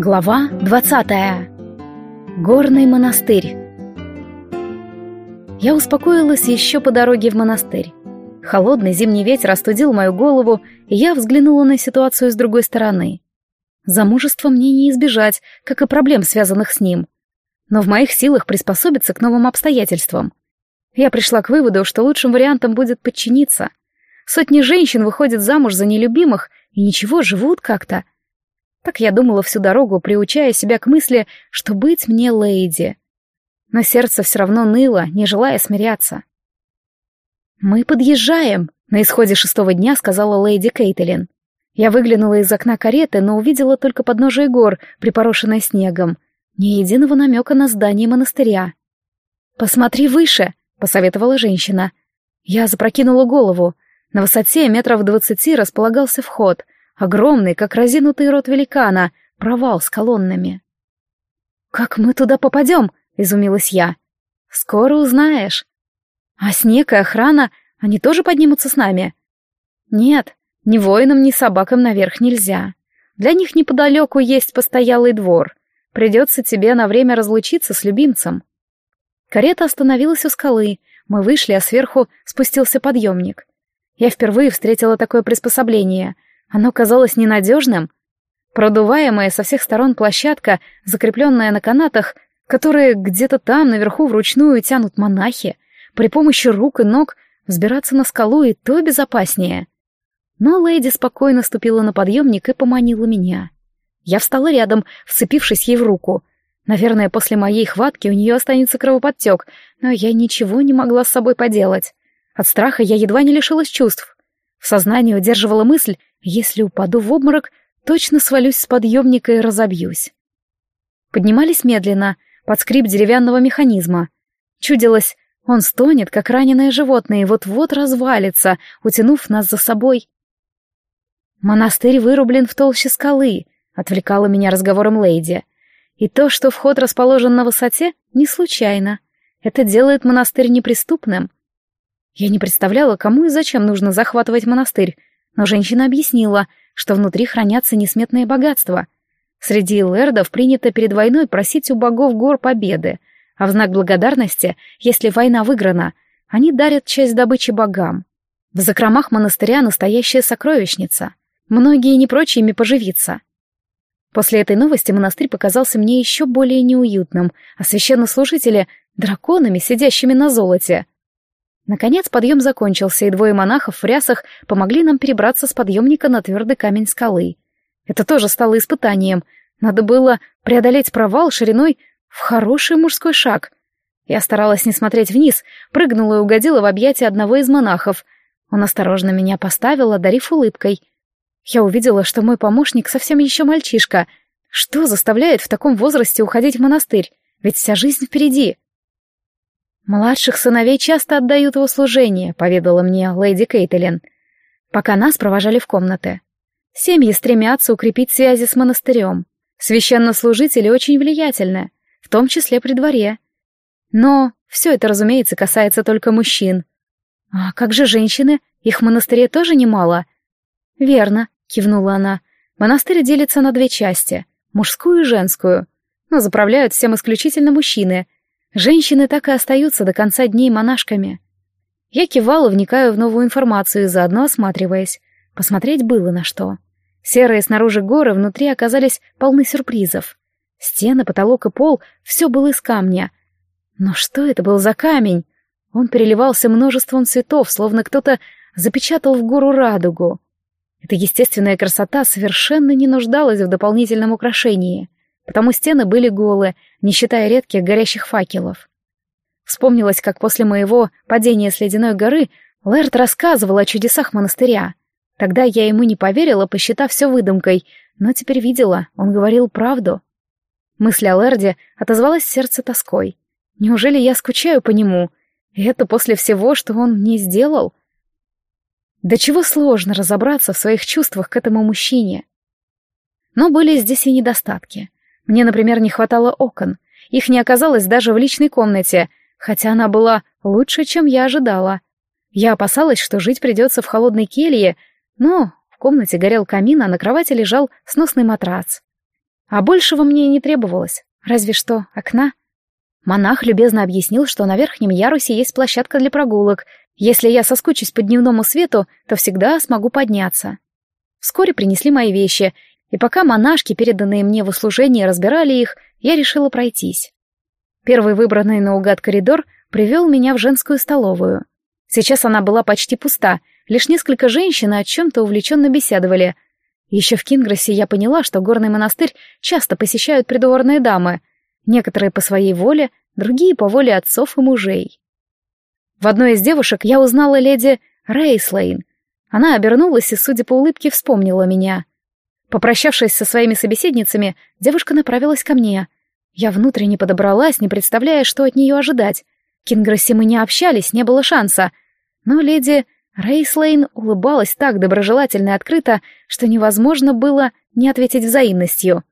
Глава 20. Горный монастырь. Я успокоилась еще по дороге в монастырь. Холодный зимний ветер остудил мою голову, и я взглянула на ситуацию с другой стороны. Замужество мне не избежать, как и проблем, связанных с ним. Но в моих силах приспособиться к новым обстоятельствам. Я пришла к выводу, что лучшим вариантом будет подчиниться. Сотни женщин выходят замуж за нелюбимых и ничего, живут как-то — так я думала всю дорогу, приучая себя к мысли, что быть мне леди. Но сердце все равно ныло, не желая смиряться. «Мы подъезжаем», — на исходе шестого дня сказала леди Кейтлин. Я выглянула из окна кареты, но увидела только подножие гор, припорошенное снегом. Ни единого намека на здание монастыря. «Посмотри выше», — посоветовала женщина. Я запрокинула голову. На высоте метров двадцати располагался вход — Огромный, как разинутый рот великана, провал с колоннами. «Как мы туда попадем?» — изумилась я. «Скоро узнаешь». «А снег и охрана, они тоже поднимутся с нами?» «Нет, ни воинам, ни собакам наверх нельзя. Для них неподалеку есть постоялый двор. Придется тебе на время разлучиться с любимцем». Карета остановилась у скалы. Мы вышли, а сверху спустился подъемник. Я впервые встретила такое приспособление — оно казалось ненадежным. Продуваемая со всех сторон площадка, закрепленная на канатах, которые где-то там наверху вручную тянут монахи, при помощи рук и ног взбираться на скалу и то безопаснее. Но леди спокойно ступила на подъемник и поманила меня. Я встала рядом, вцепившись ей в руку. Наверное, после моей хватки у нее останется кровоподтек, но я ничего не могла с собой поделать. От страха я едва не лишилась чувств. В сознании удерживала мысль, если упаду в обморок, точно свалюсь с подъемника и разобьюсь. Поднимались медленно, под скрип деревянного механизма. Чудилось, он стонет, как раненое животное, и вот-вот развалится, утянув нас за собой. «Монастырь вырублен в толще скалы», — отвлекала меня разговором леди. «И то, что вход расположен на высоте, не случайно. Это делает монастырь неприступным. Я не представляла, кому и зачем нужно захватывать монастырь, но женщина объяснила, что внутри хранятся несметные богатства. Среди лэрдов принято перед войной просить у богов гор победы, а в знак благодарности, если война выиграна, они дарят часть добычи богам. В закромах монастыря настоящая сокровищница. Многие не прочь ими поживиться. После этой новости монастырь показался мне еще более неуютным, а священнослужители — драконами, сидящими на золоте — Наконец подъем закончился, и двое монахов в рясах помогли нам перебраться с подъемника на твердый камень скалы. Это тоже стало испытанием. Надо было преодолеть провал шириной в хороший мужской шаг. Я старалась не смотреть вниз, прыгнула и угодила в объятия одного из монахов. Он осторожно меня поставил, одарив улыбкой. Я увидела, что мой помощник совсем еще мальчишка. Что заставляет в таком возрасте уходить в монастырь? Ведь вся жизнь впереди. «Младших сыновей часто отдают в услужение», — поведала мне леди Кейтлин, пока нас провожали в комнаты. «Семьи стремятся укрепить связи с монастырем. Священнослужители очень влиятельны, в том числе при дворе. Но все это, разумеется, касается только мужчин. А как же женщины? Их в монастыре тоже немало?» «Верно», — кивнула она. «Монастырь делится на две части — мужскую и женскую. Но заправляют всем исключительно мужчины — Женщины так и остаются до конца дней монашками. Я кивала, вникая в новую информацию, заодно осматриваясь. Посмотреть было на что. Серые снаружи горы внутри оказались полны сюрпризов. Стены, потолок и пол — все было из камня. Но что это был за камень? Он переливался множеством цветов, словно кто-то запечатал в гору радугу. Эта естественная красота совершенно не нуждалась в дополнительном украшении потому стены были голые, не считая редких горящих факелов. Вспомнилось, как после моего падения с ледяной горы Лэрд рассказывал о чудесах монастыря. Тогда я ему не поверила, посчитав все выдумкой, но теперь видела, он говорил правду. Мысль о Лэрде отозвалась сердце тоской. Неужели я скучаю по нему? И это после всего, что он мне сделал? Да чего сложно разобраться в своих чувствах к этому мужчине. Но были здесь и недостатки. Мне, например, не хватало окон. Их не оказалось даже в личной комнате, хотя она была лучше, чем я ожидала. Я опасалась, что жить придется в холодной келье, но в комнате горел камин, а на кровати лежал сносный матрац. А большего мне и не требовалось, разве что окна. Монах любезно объяснил, что на верхнем ярусе есть площадка для прогулок. Если я соскучусь по дневному свету, то всегда смогу подняться. Вскоре принесли мои вещи, и пока монашки, переданные мне в услужение, разбирали их, я решила пройтись. Первый выбранный наугад коридор привел меня в женскую столовую. Сейчас она была почти пуста, лишь несколько женщин о чем-то увлеченно беседовали. Еще в Кингросе я поняла, что горный монастырь часто посещают придворные дамы, некоторые по своей воле, другие по воле отцов и мужей. В одной из девушек я узнала леди Рейслейн. Она обернулась и, судя по улыбке, вспомнила меня. Попрощавшись со своими собеседницами, девушка направилась ко мне. Я внутренне подобралась, не представляя, что от нее ожидать. Кингросси мы не общались, не было шанса. Но леди Рейслейн улыбалась так доброжелательно и открыто, что невозможно было не ответить взаимностью.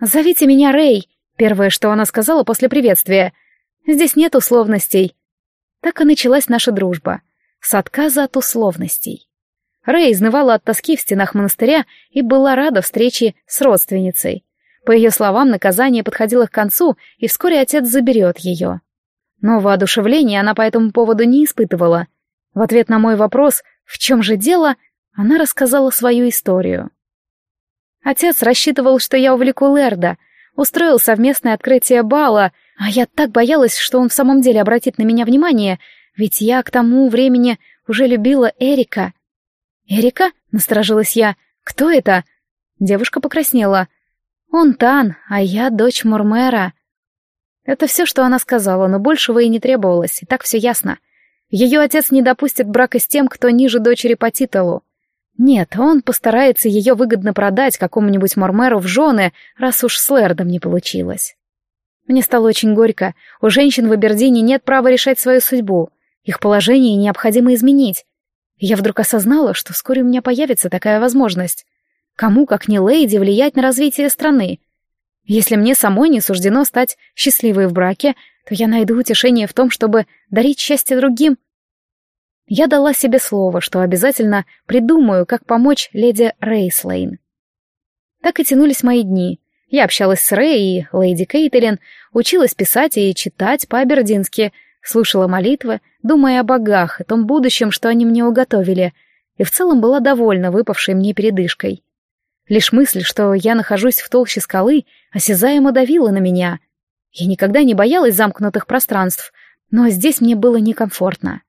«Зовите меня Рей», — первое, что она сказала после приветствия. «Здесь нет условностей». Так и началась наша дружба. С отказа от условностей. Рэй изнывала от тоски в стенах монастыря и была рада встрече с родственницей. По ее словам, наказание подходило к концу, и вскоре отец заберет ее. Но воодушевления она по этому поводу не испытывала. В ответ на мой вопрос «в чем же дело?», она рассказала свою историю. Отец рассчитывал, что я увлеку Лерда, устроил совместное открытие бала, а я так боялась, что он в самом деле обратит на меня внимание, ведь я к тому времени уже любила Эрика. «Эрика?» — насторожилась я. «Кто это?» Девушка покраснела. «Он Тан, а я дочь Мурмера». Это все, что она сказала, но большего и не требовалось, и так все ясно. Ее отец не допустит брака с тем, кто ниже дочери по титулу. Нет, он постарается ее выгодно продать какому-нибудь Мормеру в жены, раз уж с Лэрдом не получилось. Мне стало очень горько. У женщин в Абердине нет права решать свою судьбу. Их положение необходимо изменить. Я вдруг осознала, что вскоре у меня появится такая возможность. Кому, как не леди, влиять на развитие страны? Если мне самой не суждено стать счастливой в браке, то я найду утешение в том, чтобы дарить счастье другим. Я дала себе слово, что обязательно придумаю, как помочь леди Рейслейн. Так и тянулись мои дни. Я общалась с Рэй и леди Кейтлин, училась писать и читать по-абердински, слушала молитвы, думая о богах и том будущем, что они мне уготовили, и в целом была довольна выпавшей мне передышкой. Лишь мысль, что я нахожусь в толще скалы, осязаемо давила на меня. Я никогда не боялась замкнутых пространств, но здесь мне было некомфортно.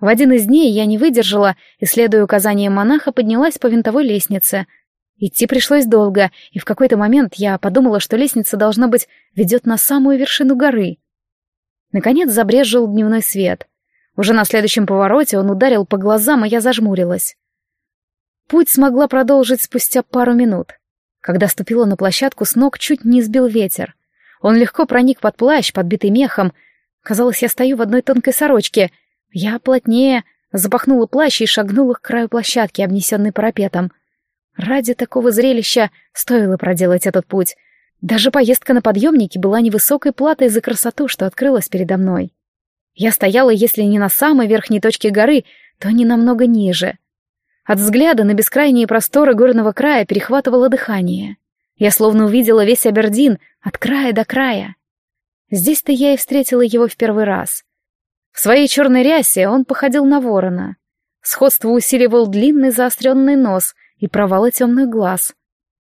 В один из дней я не выдержала и, следуя указаниям монаха, поднялась по винтовой лестнице. Идти пришлось долго, и в какой-то момент я подумала, что лестница, должно быть, ведет на самую вершину горы. Наконец забрезжил дневной свет. Уже на следующем повороте он ударил по глазам, и я зажмурилась. Путь смогла продолжить спустя пару минут. Когда ступила на площадку, с ног чуть не сбил ветер. Он легко проник под плащ, подбитый мехом. Казалось, я стою в одной тонкой сорочке. Я плотнее запахнула плащ и шагнула к краю площадки, обнесенной парапетом. Ради такого зрелища стоило проделать этот путь. Даже поездка на подъемнике была невысокой платой за красоту, что открылась передо мной. Я стояла, если не на самой верхней точке горы, то не намного ниже. От взгляда на бескрайние просторы горного края перехватывало дыхание. Я словно увидела весь Абердин от края до края. Здесь-то я и встретила его в первый раз. В своей черной рясе он походил на ворона. Сходство усиливал длинный заостренный нос и провалы темных глаз.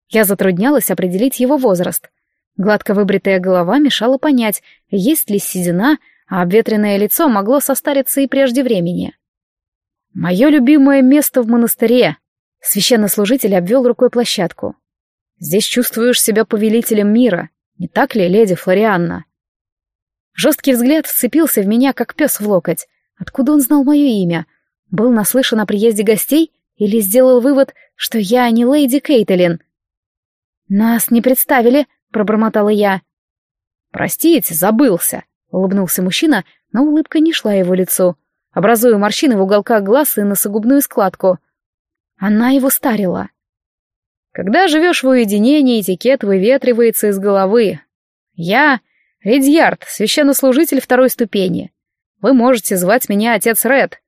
Я затруднялась определить его возраст. Гладко выбритая голова мешала понять, есть ли седина, а обветренное лицо могло состариться и прежде времени. «Мое любимое место в монастыре!» Священнослужитель обвел рукой площадку. «Здесь чувствуешь себя повелителем мира, не так ли, леди Флорианна?» Жесткий взгляд вцепился в меня, как пес в локоть. Откуда он знал мое имя? Был наслышан о приезде гостей или сделал вывод, что я не леди Кейтлин? «Нас не представили», — пробормотала я. «Простите, забылся», — улыбнулся мужчина, но улыбка не шла его лицу образуя морщины в уголках глаз и носогубную складку. Она его старила. Когда живешь в уединении, этикет выветривается из головы. Я — Редьярд, священнослужитель второй ступени. Вы можете звать меня отец Ред.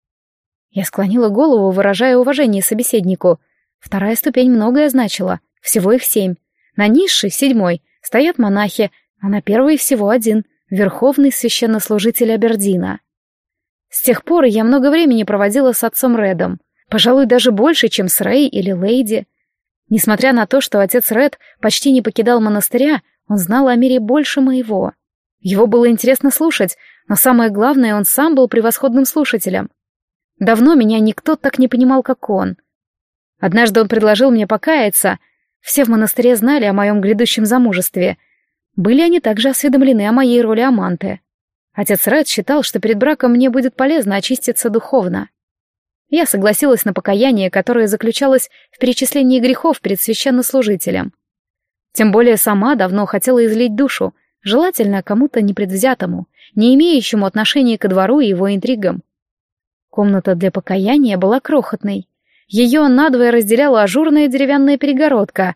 Я склонила голову, выражая уважение собеседнику. Вторая ступень многое значила, всего их семь. На низшей, седьмой, стоят монахи, а на первой всего один — верховный священнослужитель Абердина. С тех пор я много времени проводила с отцом Редом, пожалуй, даже больше, чем с Рэй или Лейди. Несмотря на то, что отец Ред почти не покидал монастыря, он знал о мире больше моего. Его было интересно слушать, но самое главное, он сам был превосходным слушателем. Давно меня никто так не понимал, как он. Однажды он предложил мне покаяться. Все в монастыре знали о моем грядущем замужестве. Были они также осведомлены о моей роли Аманты. Отец Ред считал, что перед браком мне будет полезно очиститься духовно. Я согласилась на покаяние, которое заключалось в перечислении грехов перед священнослужителем. Тем более сама давно хотела излить душу, желательно кому-то непредвзятому, не имеющему отношения ко двору и его интригам. Комната для покаяния была крохотной. Ее надвое разделяла ажурная деревянная перегородка.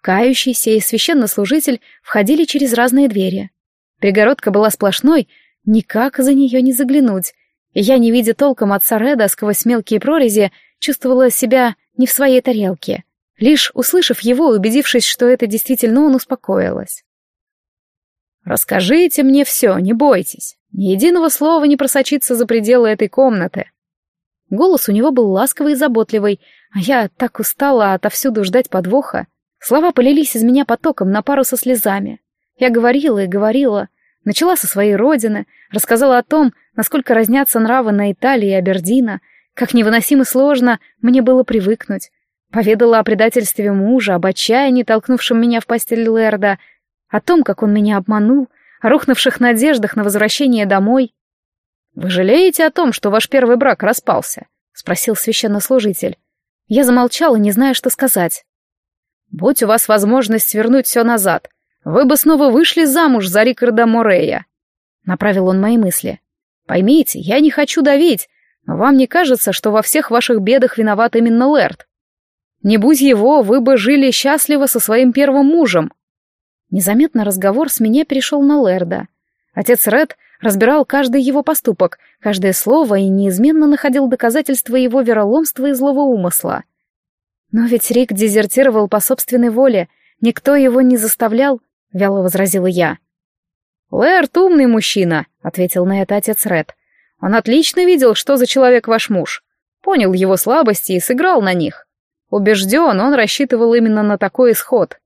Кающийся и священнослужитель входили через разные двери. Перегородка была сплошной, никак за нее не заглянуть, я, не видя толком отца Реда сквозь мелкие прорези, чувствовала себя не в своей тарелке. Лишь услышав его и убедившись, что это действительно он, успокоилась. «Расскажите мне все, не бойтесь. Ни единого слова не просочится за пределы этой комнаты». Голос у него был ласковый и заботливый, а я так устала отовсюду ждать подвоха. Слова полились из меня потоком на пару со слезами. Я говорила и говорила, Начала со своей родины, рассказала о том, насколько разнятся нравы на Италии и Абердина, как невыносимо сложно мне было привыкнуть. Поведала о предательстве мужа, об отчаянии, толкнувшем меня в постель Лерда, о том, как он меня обманул, о рухнувших надеждах на возвращение домой. «Вы жалеете о том, что ваш первый брак распался?» — спросил священнослужитель. Я замолчала, не зная, что сказать. «Будь у вас возможность свернуть все назад, вы бы снова вышли замуж за Рикарда Морея. Направил он мои мысли. Поймите, я не хочу давить, но вам не кажется, что во всех ваших бедах виноват именно Лэрд? Не будь его, вы бы жили счастливо со своим первым мужем. Незаметно разговор с меня перешел на Лэрда. Отец Ред разбирал каждый его поступок, каждое слово и неизменно находил доказательства его вероломства и злого умысла. Но ведь Рик дезертировал по собственной воле, никто его не заставлял, — вяло возразила я. «Лэрт умный мужчина», — ответил на это отец Ред. «Он отлично видел, что за человек ваш муж. Понял его слабости и сыграл на них. Убежден, он рассчитывал именно на такой исход.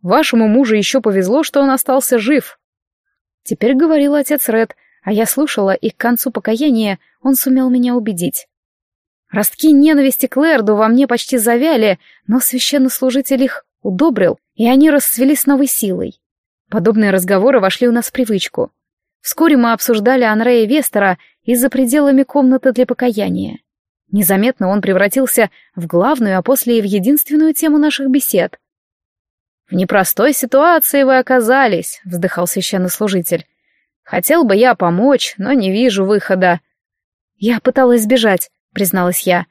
Вашему мужу еще повезло, что он остался жив». Теперь говорил отец Ред, а я слушала, и к концу покаяния он сумел меня убедить. Ростки ненависти к Лэрду во мне почти завяли, но священнослужитель их удобрил, и они расцвели с новой силой. Подобные разговоры вошли у нас в привычку. Вскоре мы обсуждали Анрея Вестера и за пределами комнаты для покаяния. Незаметно он превратился в главную, а после и в единственную тему наших бесед. «В непростой ситуации вы оказались», — вздыхал священнослужитель. «Хотел бы я помочь, но не вижу выхода». «Я пыталась сбежать», — призналась я.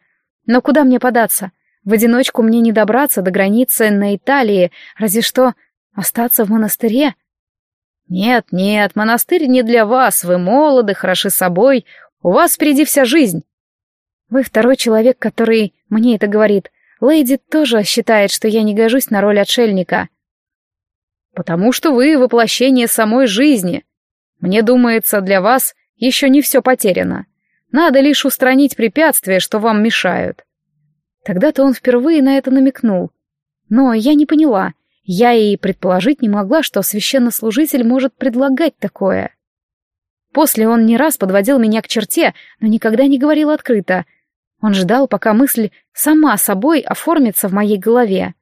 «Но куда мне податься? В одиночку мне не добраться до границы на Италии, разве что Остаться в монастыре? Нет, нет, монастырь не для вас, вы молоды, хороши собой, у вас впереди вся жизнь. Вы второй человек, который мне это говорит. Лейди тоже считает, что я не гожусь на роль отшельника. Потому что вы воплощение самой жизни. Мне думается, для вас еще не все потеряно. Надо лишь устранить препятствия, что вам мешают. Тогда-то он впервые на это намекнул. Но я не поняла — я и предположить не могла, что священнослужитель может предлагать такое. После он не раз подводил меня к черте, но никогда не говорил открыто. Он ждал, пока мысль сама собой оформится в моей голове.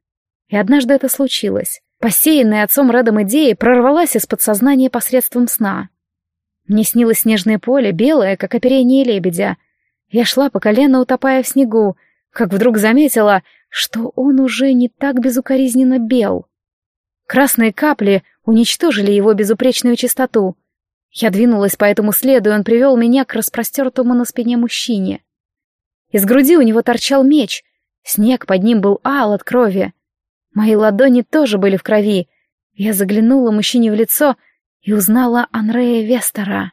И однажды это случилось. Посеянная отцом Редом идея прорвалась из подсознания посредством сна. Мне снилось снежное поле, белое, как оперение лебедя. Я шла по колено, утопая в снегу, как вдруг заметила, что он уже не так безукоризненно бел. Красные капли уничтожили его безупречную чистоту. Я двинулась по этому следу, и он привел меня к распростертому на спине мужчине. Из груди у него торчал меч. Снег под ним был ал от крови. Мои ладони тоже были в крови. Я заглянула мужчине в лицо и узнала Анрея Вестера.